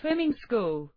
swimming school.